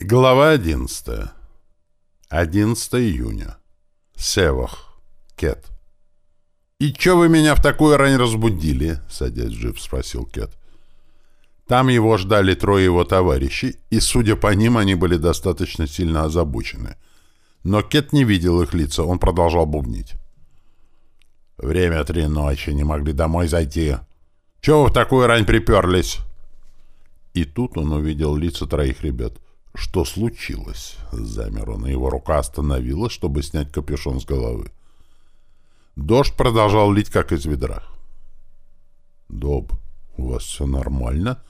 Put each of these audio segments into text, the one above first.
Глава 11. 11 июня. Севах. Кет. «И чё вы меня в такую рань разбудили?» — садясь в джип, спросил Кет. Там его ждали трое его товарищей, и, судя по ним, они были достаточно сильно озабочены. Но Кет не видел их лица, он продолжал бубнить. «Время три ночи, не могли домой зайти. Чего вы в такую рань приперлись?» И тут он увидел лица троих ребят — что случилось? Замер он, и его рука остановилась, чтобы снять капюшон с головы. Дождь продолжал лить, как из ведра. «Доб, у вас все нормально?»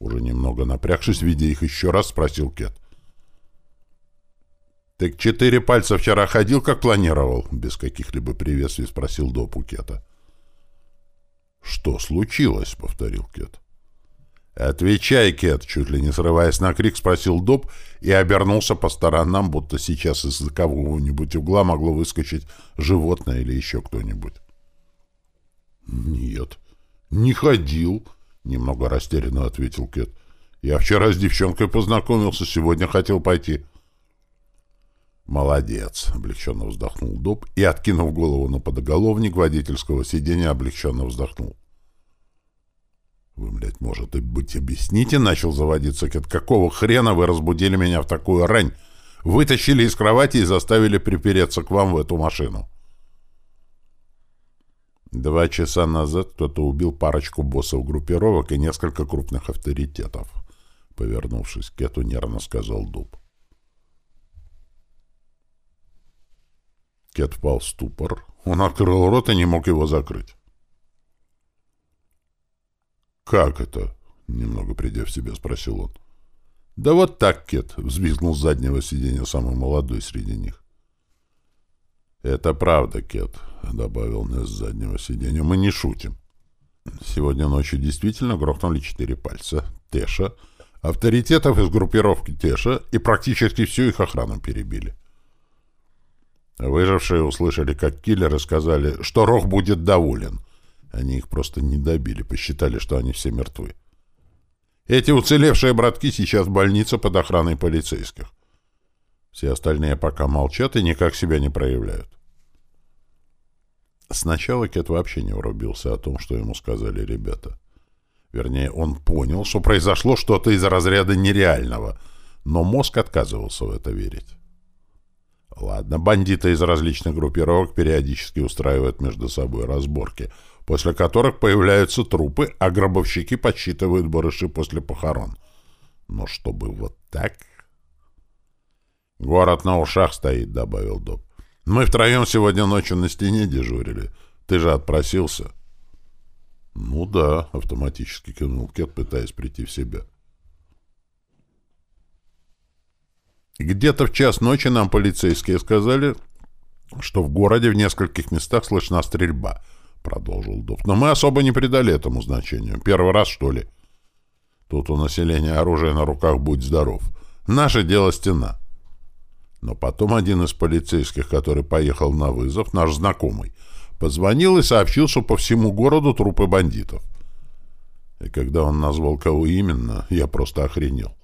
Уже немного напрягшись, видя их еще раз, спросил Кет. «Ты к четыре пальца вчера ходил, как планировал?» Без каких-либо приветствий спросил Доб у Кета. «Что случилось?» — повторил Кет. «Отвечай, Кет!» — чуть ли не срываясь на крик, спросил Доб и обернулся по сторонам, будто сейчас из-за кого-нибудь угла могло выскочить животное или еще кто-нибудь. «Нет, не ходил», — немного растерянно ответил Кет. «Я вчера с девчонкой познакомился, сегодня хотел пойти». «Молодец!» — облегченно вздохнул Доб и, откинув голову на подоголовник водительского сиденья, облегченно вздохнул. «Вы, блядь, может, и быть, объясните?» — начал заводиться Кет. «Какого хрена вы разбудили меня в такую рань? Вытащили из кровати и заставили припереться к вам в эту машину». Два часа назад кто-то убил парочку боссов группировок и несколько крупных авторитетов. Повернувшись к Кету, нервно сказал Дуб. Кет впал в ступор. Он открыл рот и не мог его закрыть. «Как это?» — немного придя в себя, спросил он. «Да вот так, Кет!» — взвизгнул с заднего сиденья самый молодой среди них. «Это правда, Кет», — добавил Несс с заднего сиденья. «Мы не шутим. Сегодня ночью действительно грохнули четыре пальца. Теша, авторитетов из группировки Теша и практически всю их охрану перебили. Выжившие услышали, как киллеры сказали, что Рох будет доволен — они их просто не добили, посчитали, что они все мертвы. Эти уцелевшие братки сейчас в больнице под охраной полицейских. Все остальные пока молчат и никак себя не проявляют. Сначала Кет вообще не врубился о том, что ему сказали ребята. Вернее, он понял, что произошло что-то из разряда нереального, но мозг отказывался в это верить. Ладно, бандиты из различных группировок периодически устраивают между собой разборки — после которых появляются трупы, а гробовщики подсчитывают барыши после похорон. Но чтобы вот так... «Город на ушах стоит», — добавил Доб. «Мы втроем сегодня ночью на стене дежурили. Ты же отпросился». «Ну да», — автоматически кивнул Кет, пытаясь прийти в себя. Где-то в час ночи нам полицейские сказали, что в городе в нескольких местах слышна стрельба —— продолжил Дуб. «Но мы особо не придали этому значению. Первый раз, что ли? Тут у населения оружие на руках, будь здоров. Наше дело стена». Но потом один из полицейских, который поехал на вызов, наш знакомый, позвонил и сообщил, что по всему городу трупы бандитов. И когда он назвал, кого именно, я просто охренел.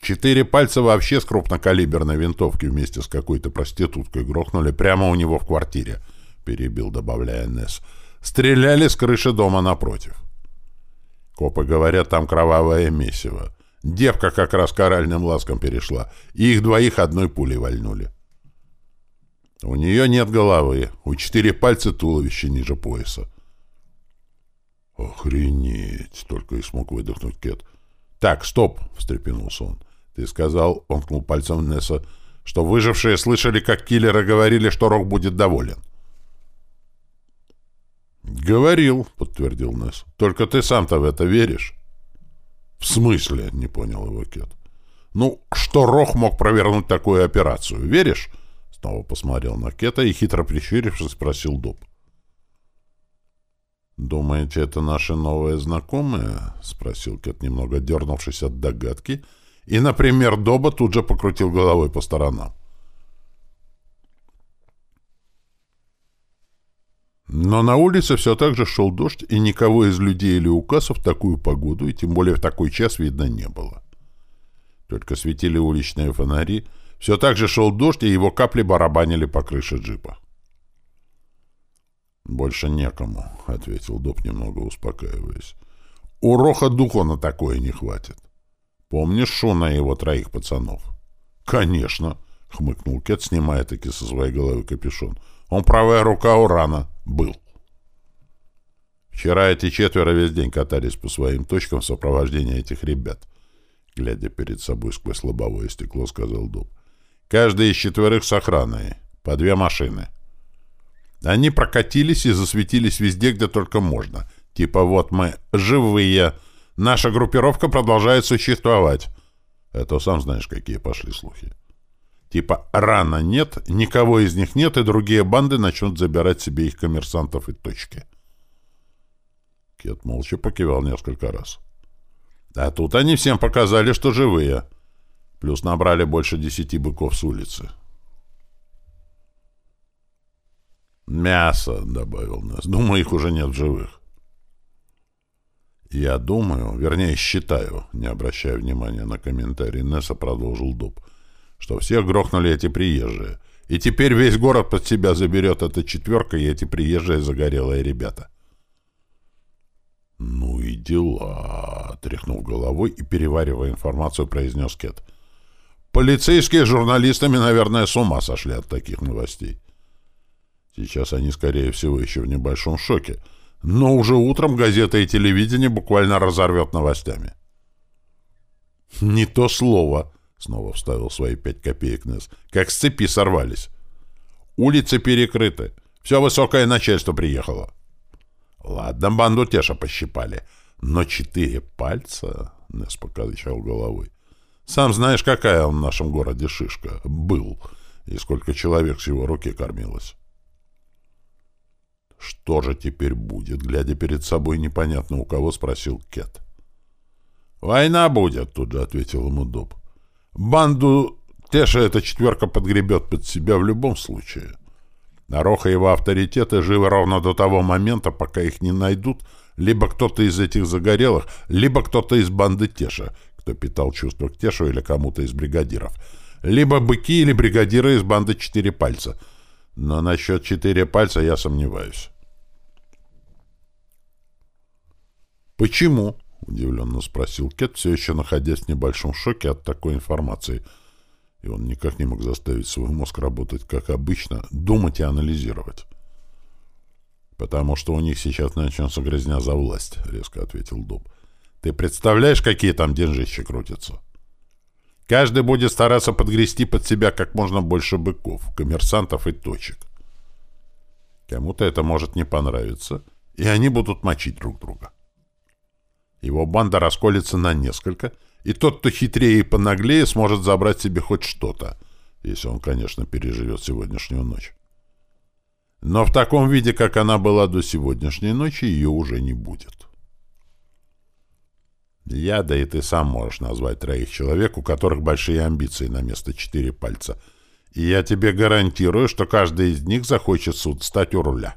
Четыре пальца вообще с крупнокалиберной винтовки вместе с какой-то проституткой грохнули прямо у него в квартире — перебил, добавляя Несс. «Стреляли с крыши дома напротив». Копы говорят, там кровавое месиво. Девка как раз коральным ласком перешла, и их двоих одной пулей вальнули. У нее нет головы, у четыре пальца туловища ниже пояса. «Охренеть!» — только и смог выдохнуть Кет. «Так, стоп!» — встрепенулся он. «Ты сказал, — он кнул пальцем Несса, — что выжившие слышали, как киллеры говорили, что Рок будет доволен. «Говорил», — подтвердил Несс. «Только ты сам-то в это веришь?» «В смысле?» — не понял его Кет. «Ну, что Рох мог провернуть такую операцию? Веришь?» Снова посмотрел на Кета и, хитро прищурившись, спросил Дуб. «Думаете, это наши новые знакомые?» — спросил Кет, немного дернувшись от догадки, и, например, Доба тут же покрутил головой по сторонам. Но на улице все так же шел дождь, и никого из людей или указов в такую погоду, и тем более в такой час, видно не было. Только светили уличные фонари, все так же шел дождь, и его капли барабанили по крыше джипа. «Больше некому», — ответил Доб, немного успокаиваясь. «У Роха духа на такое не хватит. Помнишь Шуна и его троих пацанов?» «Конечно», — хмыкнул Кет, снимая таки со своей головы капюшон. «Он правая рука Урана. Был». Вчера эти четверо весь день катались по своим точкам в сопровождении этих ребят. Глядя перед собой сквозь лобовое стекло, сказал Дуб. Каждый из четверых с охраной. По две машины. Они прокатились и засветились везде, где только можно. Типа вот мы живые. Наша группировка продолжает существовать. Это сам знаешь, какие пошли слухи. Типа рано нет, никого из них нет, и другие банды начнут забирать себе их коммерсантов и точки. Кет молча покивал несколько раз. А тут они всем показали, что живые. Плюс набрали больше десяти быков с улицы. «Мясо», — добавил Несс. «Думаю, их уже нет в живых». «Я думаю, вернее, считаю», — не обращая внимания на комментарий Несса, продолжил Дуб, «что всех грохнули эти приезжие, и теперь весь город под себя заберет эта четверка и эти приезжие загорелые ребята». «Ну и дела», — тряхнув головой и переваривая информацию, произнес Кет. «Полицейские с журналистами, наверное, с ума сошли от таких новостей. Сейчас они, скорее всего, еще в небольшом шоке, но уже утром газета и телевидение буквально разорвет новостями». «Не то слово», — снова вставил свои пять копеек Несс, — «как с цепи сорвались. Улицы перекрыты, все высокое начальство приехало». Ладно, банду Теша пощипали. Но четыре пальца... Нес покачал головой. Сам знаешь, какая он в нашем городе шишка. Был. И сколько человек с его руки кормилось. Что же теперь будет? Глядя перед собой непонятно у кого, спросил Кет. «Война будет», — тут же ответил ему Дуб. «Банду Теша эта четверка подгребет под себя в любом случае. Роха и его авторитеты живы ровно до того момента, пока их не найдут либо кто-то из этих загорелых, либо кто-то из банды Теша, кто питал чувство к Тешу или кому-то из бригадиров, либо быки или бригадиры из банды Четыре Пальца. Но насчет Четыре Пальца я сомневаюсь. «Почему?» — удивленно спросил Кет, все еще находясь в небольшом шоке от такой информации — и он никак не мог заставить свой мозг работать как обычно, думать и анализировать. «Потому что у них сейчас начнется грязня за власть», — резко ответил Дуб. «Ты представляешь, какие там деньжищи крутятся? Каждый будет стараться подгрести под себя как можно больше быков, коммерсантов и точек. Кому-то это может не понравиться, и они будут мочить друг друга. Его банда расколется на несколько — и тот, кто хитрее и понаглее, сможет забрать себе хоть что-то, если он, конечно, переживет сегодняшнюю ночь. Но в таком виде, как она была до сегодняшней ночи, ее уже не будет. Я, да и ты сам можешь назвать троих человек, у которых большие амбиции на место четыре пальца. И я тебе гарантирую, что каждый из них захочет суд стать у руля.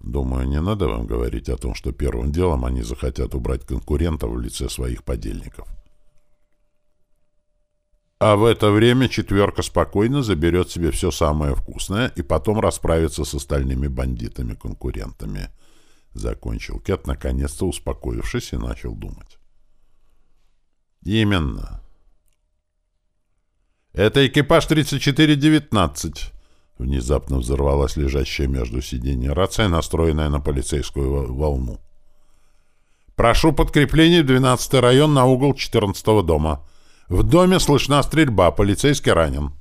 Думаю, не надо вам говорить о том, что первым делом они захотят убрать конкурентов в лице своих подельников. А в это время четверка спокойно заберет себе все самое вкусное и потом расправится с остальными бандитами-конкурентами. Закончил Кет, наконец-то успокоившись, и начал думать. Именно. Это экипаж 3419. Внезапно взорвалась лежащая между сиденья рация, настроенная на полицейскую волну. «Прошу подкрепление в 12 район на угол 14 дома. В доме слышна стрельба, полицейский ранен».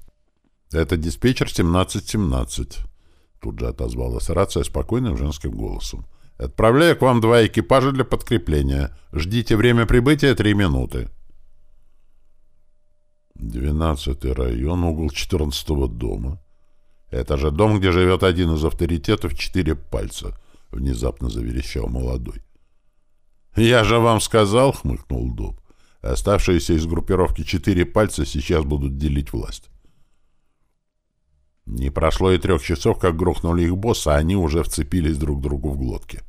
«Это диспетчер 1717», — тут же отозвалась рация спокойным женским голосом. «Отправляю к вам два экипажа для подкрепления. Ждите время прибытия три минуты». «Двенадцатый район, угол 14 дома». «Это же дом, где живет один из авторитетов четыре пальца», — внезапно заверещал молодой. «Я же вам сказал», — хмыкнул Дуб. «Оставшиеся из группировки четыре пальца сейчас будут делить власть». Не прошло и трех часов, как грохнули их босса, а они уже вцепились друг другу в глотки.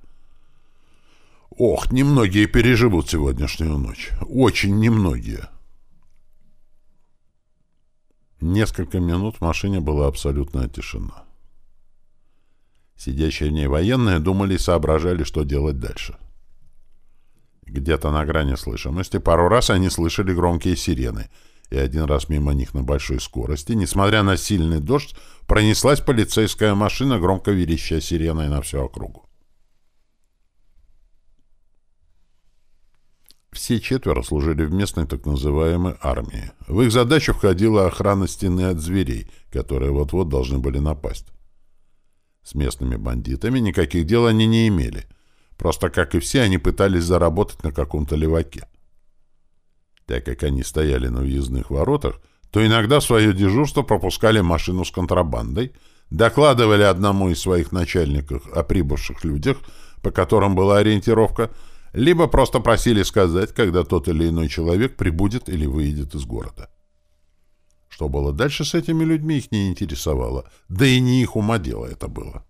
Ох, немногие переживут сегодняшнюю ночь. Очень немногие. Несколько минут в машине была абсолютная тишина. Сидящие в ней военные думали и соображали, что делать дальше. Где-то на грани слышимости пару раз они слышали громкие сирены, и один раз мимо них на большой скорости, несмотря на сильный дождь, пронеслась полицейская машина, громко верещая сиреной на всю округу. Все четверо служили в местной так называемой армии. В их задачу входила охрана стены от зверей, которые вот-вот должны были напасть. С местными бандитами никаких дел они не имели. Просто, как и все, они пытались заработать на каком-то леваке. Так как они стояли на въездных воротах, то иногда свое дежурство пропускали машину с контрабандой, докладывали одному из своих начальников о прибывших людях, по которым была ориентировка, либо просто просили сказать, когда тот или иной человек прибудет или выйдет из города. Что было дальше с этими людьми, их не интересовало, да и не их ума дело это было.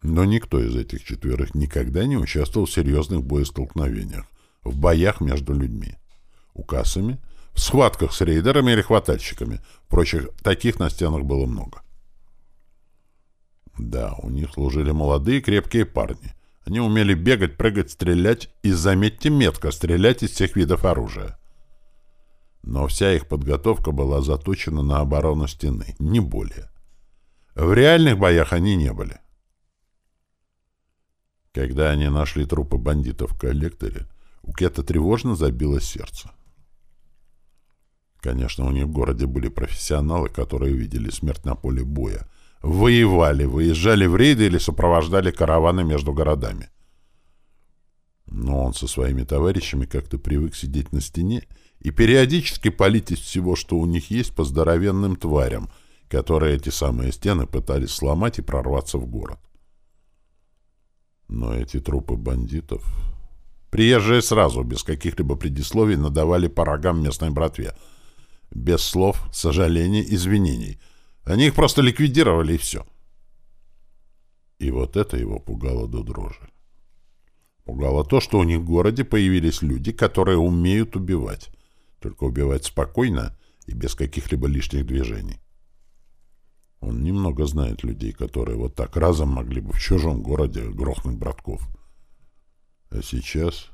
Но никто из этих четверых никогда не участвовал в серьезных боестолкновениях, в боях между людьми, указами, в схватках с рейдерами или хватальщиками. Впрочем, таких на стенах было много. Да, у них служили молодые крепкие парни. Они умели бегать, прыгать, стрелять и, заметьте, метко стрелять из всех видов оружия. Но вся их подготовка была заточена на оборону стены, не более. В реальных боях они не были. Когда они нашли трупы бандитов в коллекторе, у Кета тревожно забилось сердце. Конечно, у них в городе были профессионалы, которые видели смерть на поле боя, воевали, выезжали в рейды или сопровождали караваны между городами. Но он со своими товарищами как-то привык сидеть на стене и периодически палить из всего, что у них есть, по здоровенным тварям, которые эти самые стены пытались сломать и прорваться в город. Но эти трупы бандитов... Приезжие сразу, без каких-либо предисловий, надавали по рогам местной братве. Без слов, сожалений, извинений — они их просто ликвидировали, и все. И вот это его пугало до дрожи. Пугало то, что у них в городе появились люди, которые умеют убивать. Только убивать спокойно и без каких-либо лишних движений. Он немного знает людей, которые вот так разом могли бы в чужом городе грохнуть братков. А сейчас...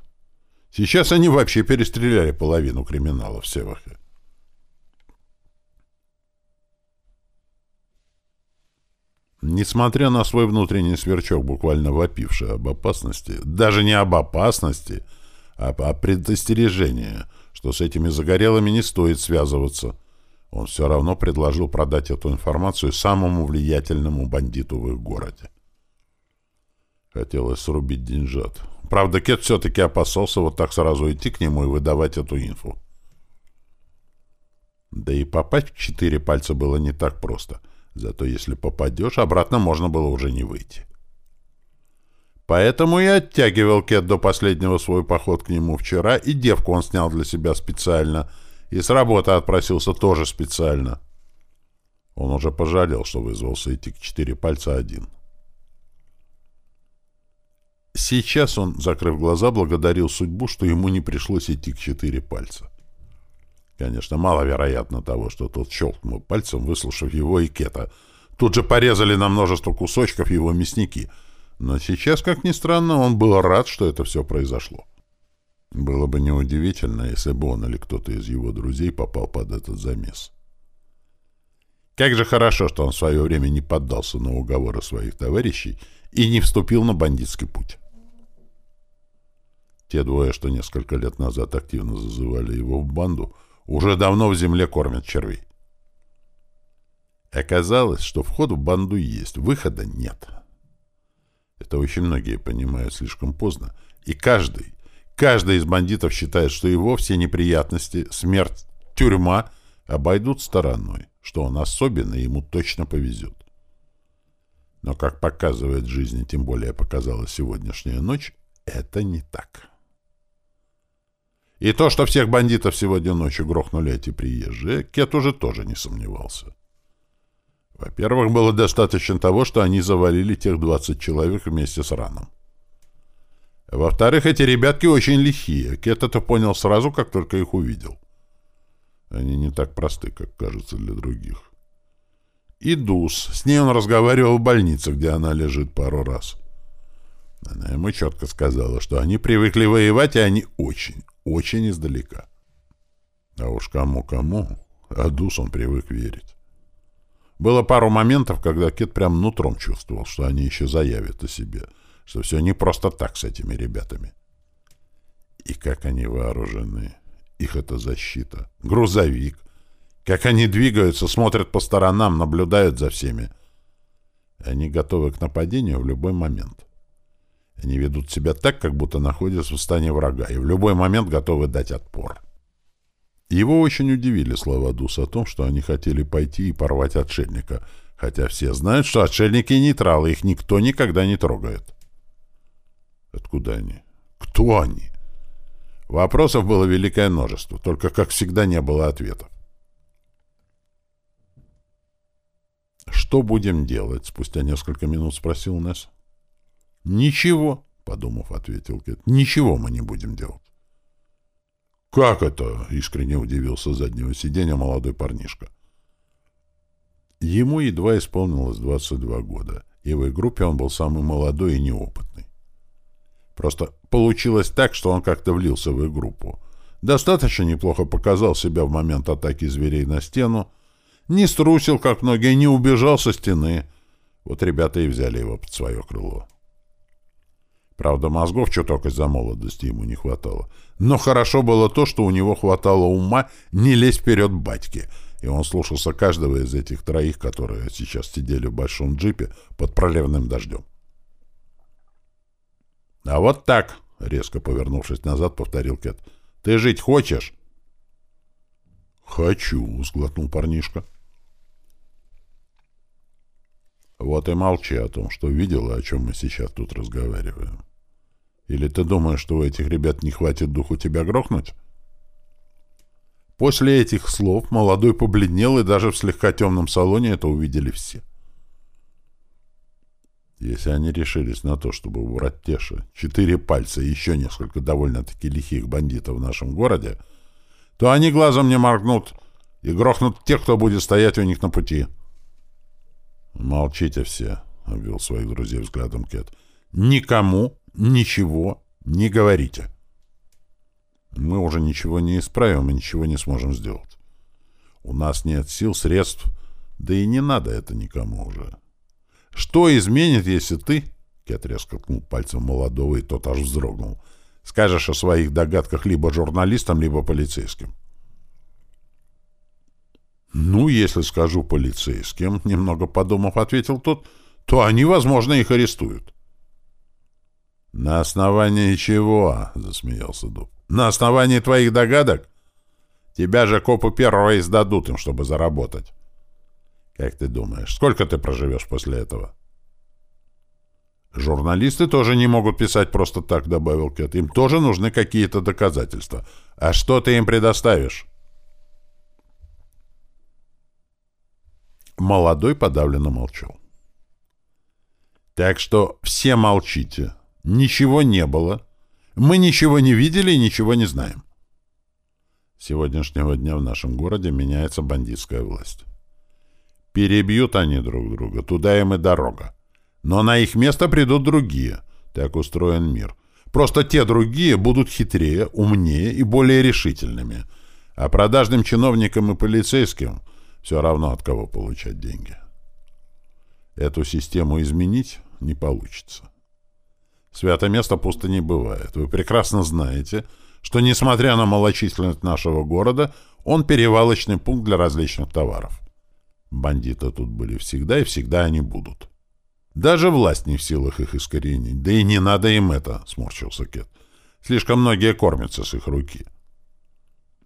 Сейчас они вообще перестреляли половину криминалов в Севахе. Несмотря на свой внутренний сверчок, буквально вопивший об опасности, даже не об опасности, а о предостережении, что с этими загорелыми не стоит связываться, он все равно предложил продать эту информацию самому влиятельному бандиту в их городе. Хотелось срубить деньжат. Правда, Кет все-таки опасался вот так сразу идти к нему и выдавать эту инфу. Да и попасть в четыре пальца было не так просто — Зато если попадешь, обратно можно было уже не выйти. Поэтому и оттягивал Кет до последнего свой поход к нему вчера, и девку он снял для себя специально, и с работы отпросился тоже специально. Он уже пожалел, что вызвался идти к четыре пальца один. Сейчас он, закрыв глаза, благодарил судьбу, что ему не пришлось идти к четыре пальца. Конечно, маловероятно того, что тот щелкнул пальцем, выслушав его и Кета. Тут же порезали на множество кусочков его мясники. Но сейчас, как ни странно, он был рад, что это все произошло. Было бы неудивительно, если бы он или кто-то из его друзей попал под этот замес. Как же хорошо, что он в свое время не поддался на уговоры своих товарищей и не вступил на бандитский путь. Те двое, что несколько лет назад активно зазывали его в банду, уже давно в земле кормят червей. Оказалось, что вход в банду есть, выхода нет. Это очень многие понимают слишком поздно. И каждый, каждый из бандитов считает, что его все неприятности, смерть, тюрьма обойдут стороной, что он особенно, ему точно повезет. Но, как показывает жизнь, тем более показала сегодняшняя ночь, это не так. И то, что всех бандитов сегодня ночью грохнули эти приезжие, Кет уже тоже не сомневался. Во-первых, было достаточно того, что они завалили тех 20 человек вместе с Раном. Во-вторых, эти ребятки очень лихие. Кет это понял сразу, как только их увидел. Они не так просты, как кажется для других. И Дус. С ней он разговаривал в больнице, где она лежит пару раз. Она ему четко сказала, что они привыкли воевать, и они очень, очень издалека. А уж кому-кому, а Дус он привык верить. Было пару моментов, когда Кит прям нутром чувствовал, что они еще заявят о себе, что все не просто так с этими ребятами. И как они вооружены. Их это защита. Грузовик. Как они двигаются, смотрят по сторонам, наблюдают за всеми. Они готовы к нападению в любой момент. Они ведут себя так, как будто находятся в стане врага, и в любой момент готовы дать отпор. Его очень удивили слова Дус о том, что они хотели пойти и порвать отшельника, хотя все знают, что отшельники нейтралы, их никто никогда не трогает. Откуда они? Кто они? Вопросов было великое множество, только, как всегда, не было ответов. «Что будем делать?» — спустя несколько минут спросил Несс. «Ничего», — подумав, ответил Кет. «Ничего мы не будем делать». «Как это?» — искренне удивился с заднего сиденья молодой парнишка. Ему едва исполнилось 22 года, и в их группе он был самый молодой и неопытный. Просто получилось так, что он как-то влился в их группу. Достаточно неплохо показал себя в момент атаки зверей на стену, не струсил, как многие, не убежал со стены. Вот ребята и взяли его под свое крыло. Правда, мозгов чуток из-за молодости ему не хватало. Но хорошо было то, что у него хватало ума не лезть вперед батьки, и он слушался каждого из этих троих, которые сейчас сидели в большом джипе под проливным дождем. — А вот так, — резко повернувшись назад, повторил Кет. — Ты жить хочешь? — Хочу, — сглотнул парнишка. — Вот и молчи о том, что видел и о чем мы сейчас тут разговариваем. Или ты думаешь, что у этих ребят не хватит духу тебя грохнуть? После этих слов молодой побледнел, и даже в слегка темном салоне это увидели все. — если они решились на то, чтобы убрать Теша, четыре пальца и еще несколько довольно-таки лихих бандитов в нашем городе, то они глазом не моргнут и грохнут тех, кто будет стоять у них на пути. «Молчите все», — обвел своих друзей взглядом Кет. «Никому ничего не говорите. Мы уже ничего не исправим и ничего не сможем сделать. У нас нет сил, средств, да и не надо это никому уже». Что изменит, если ты, Кет резко ткнул пальцем молодого, и тот аж вздрогнул, скажешь о своих догадках либо журналистам, либо полицейским? «Ну, если скажу полицейским», — немного подумав, ответил тот, — «то они, возможно, их арестуют». «На основании чего?» — засмеялся Дуб. «На основании твоих догадок? Тебя же копы первого издадут им, чтобы заработать». Как ты думаешь, сколько ты проживешь после этого? Журналисты тоже не могут писать просто так, добавил Кэт. Им тоже нужны какие-то доказательства. А что ты им предоставишь? Молодой подавленно молчал. Так что все молчите. Ничего не было. Мы ничего не видели и ничего не знаем. С сегодняшнего дня в нашем городе меняется бандитская власть. Перебьют они друг друга, туда им и дорога. Но на их место придут другие. Так устроен мир. Просто те другие будут хитрее, умнее и более решительными. А продажным чиновникам и полицейским все равно от кого получать деньги. Эту систему изменить не получится. Свято место пусто не бывает. Вы прекрасно знаете, что, несмотря на малочисленность нашего города, он перевалочный пункт для различных товаров. Бандиты тут были всегда, и всегда они будут. Даже власть не в силах их искоренить. Да и не надо им это, — сморщился Кет. Слишком многие кормятся с их руки.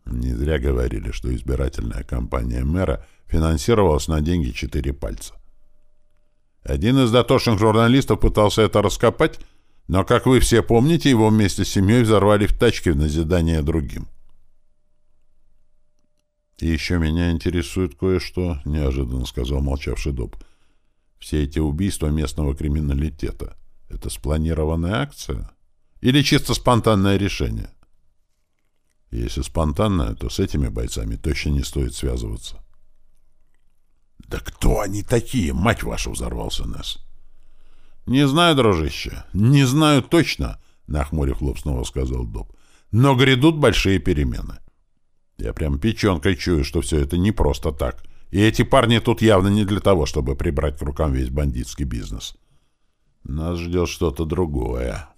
Не зря говорили, что избирательная кампания мэра финансировалась на деньги четыре пальца. Один из дотошных журналистов пытался это раскопать, но, как вы все помните, его вместе с семьей взорвали в тачке в назидание другим. «И еще меня интересует кое-что», — неожиданно сказал молчавший Доб. «Все эти убийства местного криминалитета — это спланированная акция? Или чисто спонтанное решение?» Если спонтанное, то с этими бойцами точно не стоит связываться. «Да кто они такие, мать вашу!» — взорвался Несс. «Не знаю, дружище, не знаю точно», — нахмурив лоб снова сказал Доб. «Но грядут большие перемены. Я прям печенкой чую, что все это не просто так. И эти парни тут явно не для того, чтобы прибрать к рукам весь бандитский бизнес. Нас ждет что-то другое».